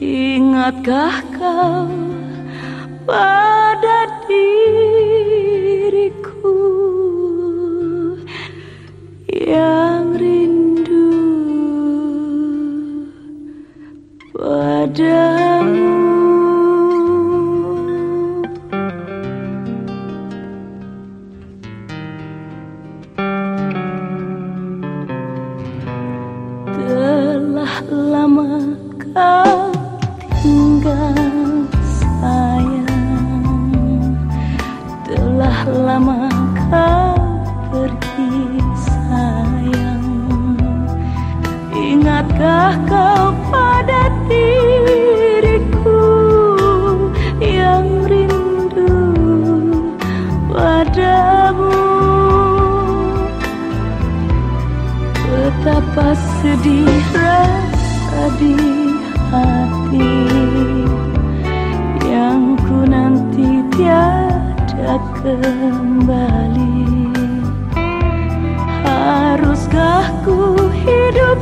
Ingatkah kau pada diriku yang rindu padamu? Telah lama kau tinggal sayang Telah lama kau pergi sayang. Ingatkah kau pada diriku yang rindu padamu? Betapa sedih rasa hati Yang ku nanti tiada kembali. Haruskah ku hidup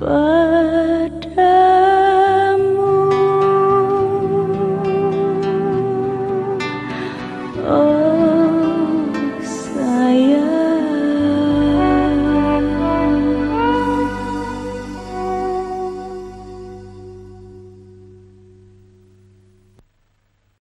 padamu. Oh